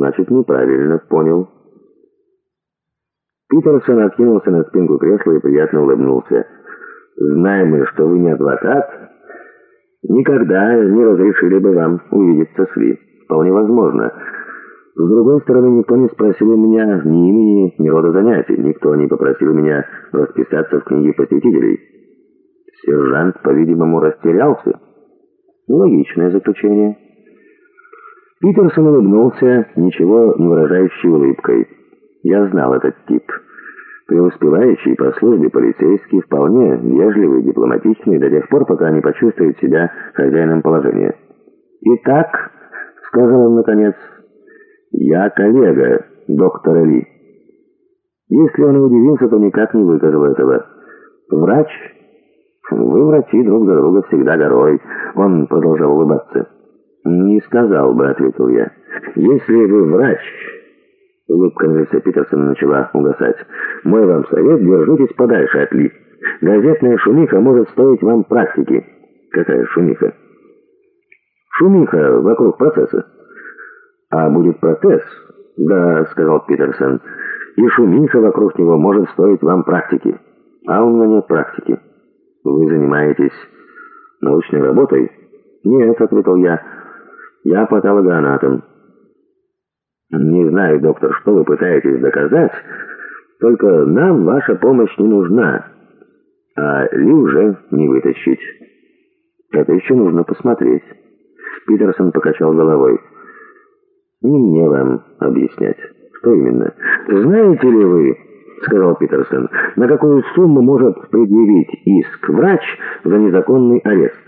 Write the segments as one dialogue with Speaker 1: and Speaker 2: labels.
Speaker 1: Значит, неправильно понял. Питерсон откинулся на спинку кресла и приятно улыбнулся. «Знаем мы, что вы не адвокат, никогда не разрешили бы вам увидеться с Ли. Вполне возможно. С другой стороны, никто не спросил у меня ни имени, ни рода занятий. Никто не попросил меня расписаться в книге посетителей. Сержант, по-видимому, растерялся. Логичное заключение». Питерсон улыбнулся, ничего не выражающей улыбкой. Я знал этот тип. Преуспевающий по службе полицейский, вполне вежливый, дипломатичный, до тех пор, пока не почувствует себя хозяином положения. «Итак», — сказал он наконец, — «я коллега доктора Ли». Если он удивился, то никак не выказал этого. «Врач? Вы, врачи, друг за друга всегда горой». Он продолжал улыбаться. «Не сказал бы», — ответил я. «Если вы врач...» Улыбка лице Питерсона начала угасать. «Мой вам совет, держитесь подальше от Ли. Газетная шумиха может стоить вам практики». «Какая шумиха?» «Шумиха вокруг процесса». «А будет процесс?» «Да», — сказал Питерсон. «И шумиха вокруг него может стоить вам практики». «А у меня нет практики». «Вы занимаетесь научной работой?» «Нет», — ответил я. Я патологоанатом. Не знаю, доктор, что вы пытаетесь доказать, только нам ваша помощь не нужна, а Ли уже не вытащить. Это еще нужно посмотреть. Питерсон покачал головой. Не мне вам объяснять. Что именно? Знаете ли вы, сказал Питерсон, на какую сумму может предъявить иск врач за незаконный арест?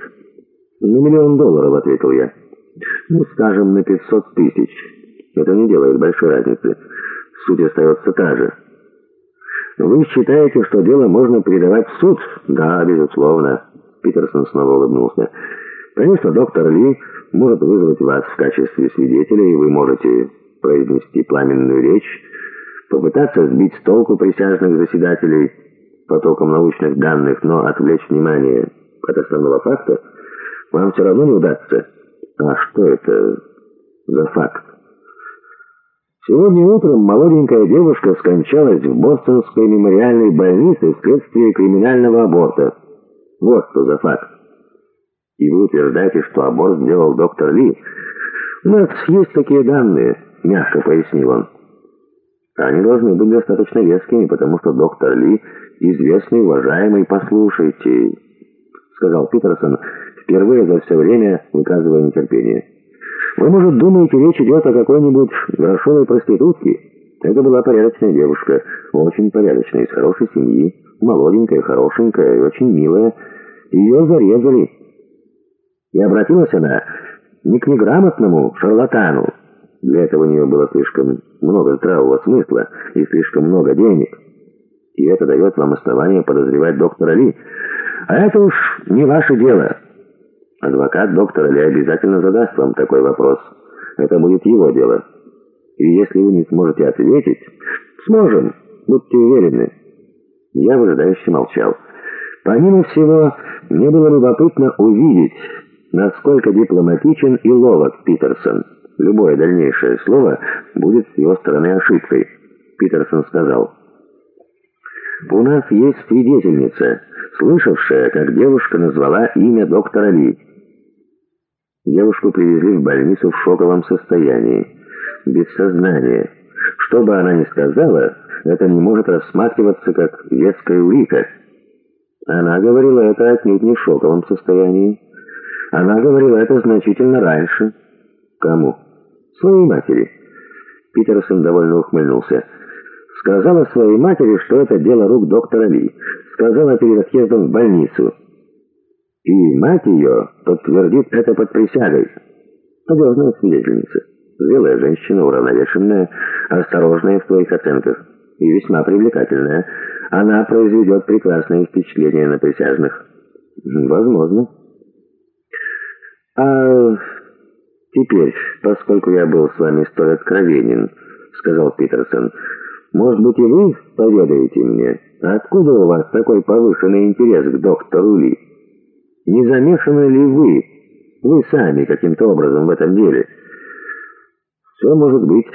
Speaker 1: На миллион долларов, ответил я. Ну, скажем, на 500 тысяч. Это не делает большой разницы. Суть остается та же. Вы считаете, что дело можно передавать в суд? Да, безусловно. Питерсон снова улыбнулся. Конечно, доктор Ли может вызвать вас в качестве свидетеля, и вы можете произнести пламенную речь, попытаться сбить с толку присяжных заседателей потоком научных данных, но отвлечь внимание от основного факта вам все равно не удастся. А что это за факт? Сегодня утром молоденькая девушка скончалась в Бостонской мемориальной больнице вследствие криминального аборта. Вот что за факт. И вы утверждаете, что аборт сделал доктор Ли? У нас есть такие данные, мягко пояснил он. Они должны быть достаточно вескими, потому что доктор Ли известный, уважаемый, послушайте, сказал Питерсон, впервые за все время выказывая нетерпение. «Вы, может, думаете, речь идет о какой-нибудь грошовой проститутке? Это была порядочная девушка, очень порядочная, из хорошей семьи, молоденькая, хорошенькая и очень милая. Ее зарезали. И обратилась она не к неграмотному шарлатану. Для этого у нее было слишком много здравого смысла и слишком много денег. И это дает вам основание подозревать доктора Ли. А это уж не ваше дело». Адвокат доктора Ли обязательно задаст вам такой вопрос. Это будет его дело. И если вы не сможете ответить... Сможем, будьте уверены. Я выжидающе молчал. Помимо всего, мне было любопытно увидеть, насколько дипломатичен и ловок Питерсон. Любое дальнейшее слово будет с его стороны ошибкой. Питерсон сказал... «У нас есть свидетельница, слышавшая, как девушка назвала имя доктора Ли». Девушку привезли в больницу в шоковом состоянии, без сознания. Что бы она ни сказала, это не может рассматриваться как веская улика. Она говорила это отнюдь не в шоковом состоянии. Она говорила это значительно раньше. Кому? Своей матери. Питерсон довольно ухмыльнулся. Сказала своей матери, что это дело рук доктора Ли. Сказала перед отъездом в больницу. И мать ее подтвердит это под присягой. Надежная свидетельница. Зрелая женщина, уравновешенная, осторожная в своих оценках и весьма привлекательная. Она произведет прекрасное впечатление на присяжных. Возможно. А теперь, поскольку я был с вами столь откровенен, сказал Питерсон, может быть и вы поведаете мне, откуда у вас такой повышенный интерес к доктору Ли? Не замешаны ли вы, вы сами каким-то образом в этом деле? Все может быть.